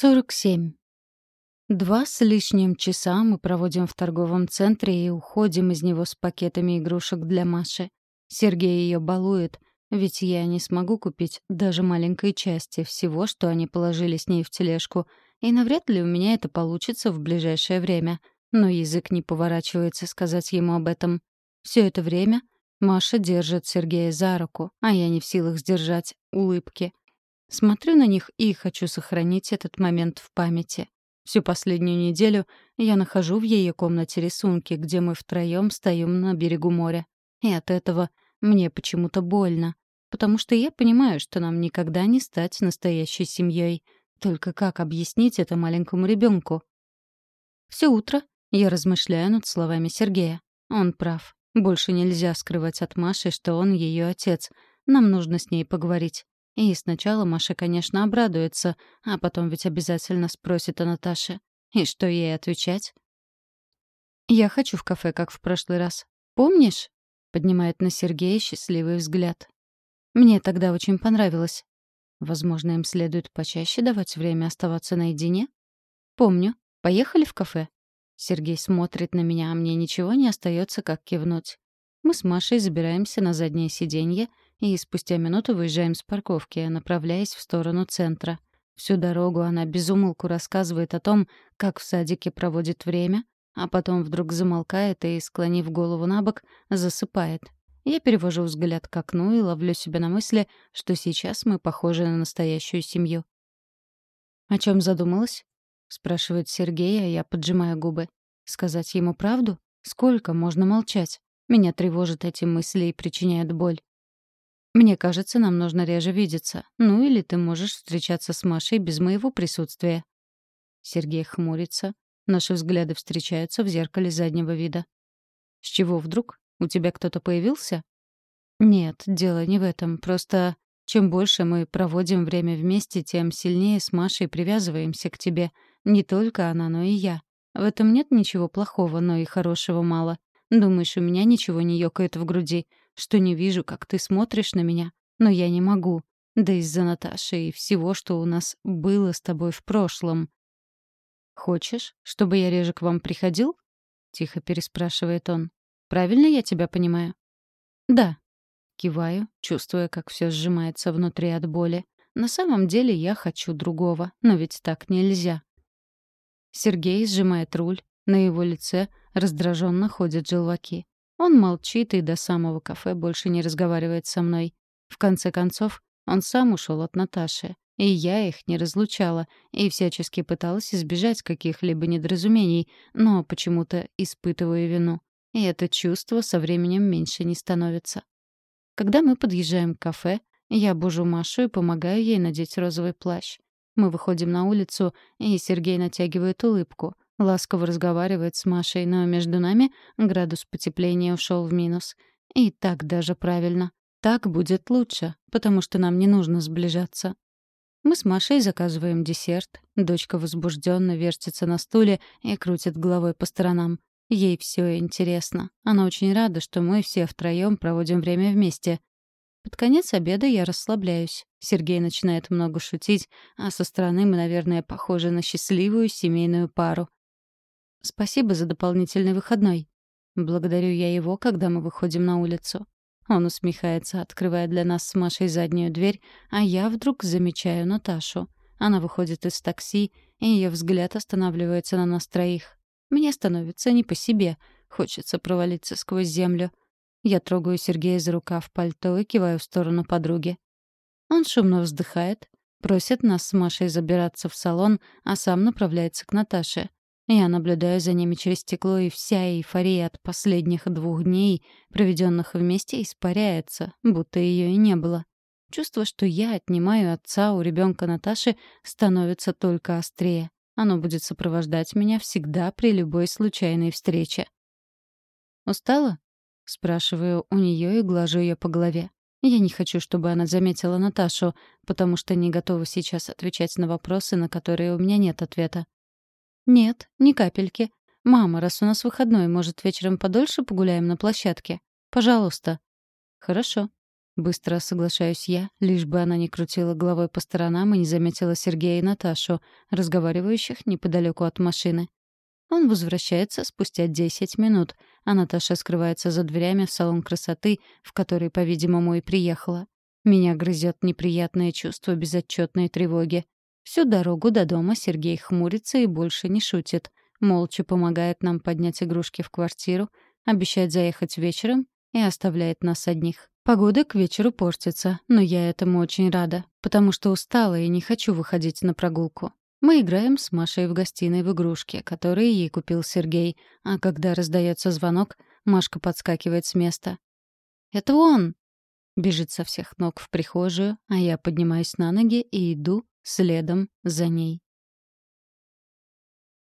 47. Два с лишним часа мы проводим в торговом центре и уходим из него с пакетами игрушек для Маши. Сергей ее балует, ведь я не смогу купить даже маленькой части всего, что они положили с ней в тележку, и навряд ли у меня это получится в ближайшее время. Но язык не поворачивается сказать ему об этом. Все это время Маша держит Сергея за руку, а я не в силах сдержать улыбки. Смотрю на них и хочу сохранить этот момент в памяти. Всю последнюю неделю я нахожу в ее комнате рисунки, где мы втроем стоим на берегу моря. И от этого мне почему-то больно, потому что я понимаю, что нам никогда не стать настоящей семьей. Только как объяснить это маленькому ребенку? Все утро я размышляю над словами Сергея. Он прав. Больше нельзя скрывать от Маши, что он ее отец. Нам нужно с ней поговорить. И сначала Маша, конечно, обрадуется, а потом ведь обязательно спросит о Наташе. И что ей отвечать? «Я хочу в кафе, как в прошлый раз. Помнишь?» — поднимает на Сергея счастливый взгляд. «Мне тогда очень понравилось. Возможно, им следует почаще давать время оставаться наедине? Помню. Поехали в кафе?» Сергей смотрит на меня, а мне ничего не остается, как кивнуть. Мы с Машей забираемся на заднее сиденье — и спустя минуту выезжаем с парковки, направляясь в сторону центра. Всю дорогу она безумолку рассказывает о том, как в садике проводит время, а потом вдруг замолкает и, склонив голову на бок, засыпает. Я перевожу взгляд к окну и ловлю себя на мысли, что сейчас мы похожи на настоящую семью. «О чем задумалась?» — спрашивает Сергей, а я поджимаю губы. «Сказать ему правду? Сколько можно молчать? Меня тревожат эти мысли и причиняют боль. Мне кажется, нам нужно реже видеться. Ну или ты можешь встречаться с Машей без моего присутствия. Сергей хмурится. Наши взгляды встречаются в зеркале заднего вида. С чего вдруг? У тебя кто-то появился? Нет, дело не в этом. Просто чем больше мы проводим время вместе, тем сильнее с Машей привязываемся к тебе. Не только она, но и я. В этом нет ничего плохого, но и хорошего мало. Думаешь, у меня ничего не ёкает в груди? Что не вижу, как ты смотришь на меня, но я не могу. Да из-за Наташи и всего, что у нас было с тобой в прошлом. «Хочешь, чтобы я реже к вам приходил?» — тихо переспрашивает он. «Правильно я тебя понимаю?» «Да». Киваю, чувствуя, как все сжимается внутри от боли. На самом деле я хочу другого, но ведь так нельзя. Сергей сжимает руль, на его лице раздраженно ходят желваки. Он молчит и до самого кафе больше не разговаривает со мной. В конце концов, он сам ушел от Наташи, и я их не разлучала, и всячески пыталась избежать каких-либо недоразумений, но почему-то испытываю вину. И это чувство со временем меньше не становится. Когда мы подъезжаем к кафе, я бужу Машу и помогаю ей надеть розовый плащ. Мы выходим на улицу, и Сергей натягивает улыбку — Ласково разговаривает с Машей, но между нами градус потепления ушел в минус. И так даже правильно. Так будет лучше, потому что нам не нужно сближаться. Мы с Машей заказываем десерт. Дочка возбужденно вертится на стуле и крутит головой по сторонам. Ей все интересно. Она очень рада, что мы все втроем проводим время вместе. Под конец обеда я расслабляюсь. Сергей начинает много шутить, а со стороны мы, наверное, похожи на счастливую семейную пару. Спасибо за дополнительный выходной. Благодарю я его, когда мы выходим на улицу. Он усмехается, открывая для нас с Машей заднюю дверь, а я вдруг замечаю Наташу. Она выходит из такси, и ее взгляд останавливается на нас троих. Мне становится не по себе, хочется провалиться сквозь землю. Я трогаю Сергея за рукав пальто и киваю в сторону подруги. Он шумно вздыхает, просит нас с Машей забираться в салон, а сам направляется к Наташе. Я наблюдаю за ними через стекло, и вся эйфория от последних двух дней, проведенных вместе, испаряется, будто ее и не было. Чувство, что я отнимаю отца у ребенка Наташи, становится только острее. Оно будет сопровождать меня всегда при любой случайной встрече. «Устала?» — спрашиваю у нее и глажу ее по голове. Я не хочу, чтобы она заметила Наташу, потому что не готова сейчас отвечать на вопросы, на которые у меня нет ответа. «Нет, ни капельки. Мама, раз у нас выходной, может, вечером подольше погуляем на площадке? Пожалуйста». «Хорошо». Быстро соглашаюсь я, лишь бы она не крутила головой по сторонам и не заметила Сергея и Наташу, разговаривающих неподалеку от машины. Он возвращается спустя 10 минут, а Наташа скрывается за дверями в салон красоты, в который, по-видимому, и приехала. Меня грызет неприятное чувство безотчетной тревоги. Всю дорогу до дома Сергей хмурится и больше не шутит. Молча помогает нам поднять игрушки в квартиру, обещает заехать вечером и оставляет нас одних. Погода к вечеру портится, но я этому очень рада, потому что устала и не хочу выходить на прогулку. Мы играем с Машей в гостиной в игрушки, которые ей купил Сергей, а когда раздается звонок, Машка подскакивает с места. «Это он!» Бежит со всех ног в прихожую, а я поднимаюсь на ноги и иду следом за ней.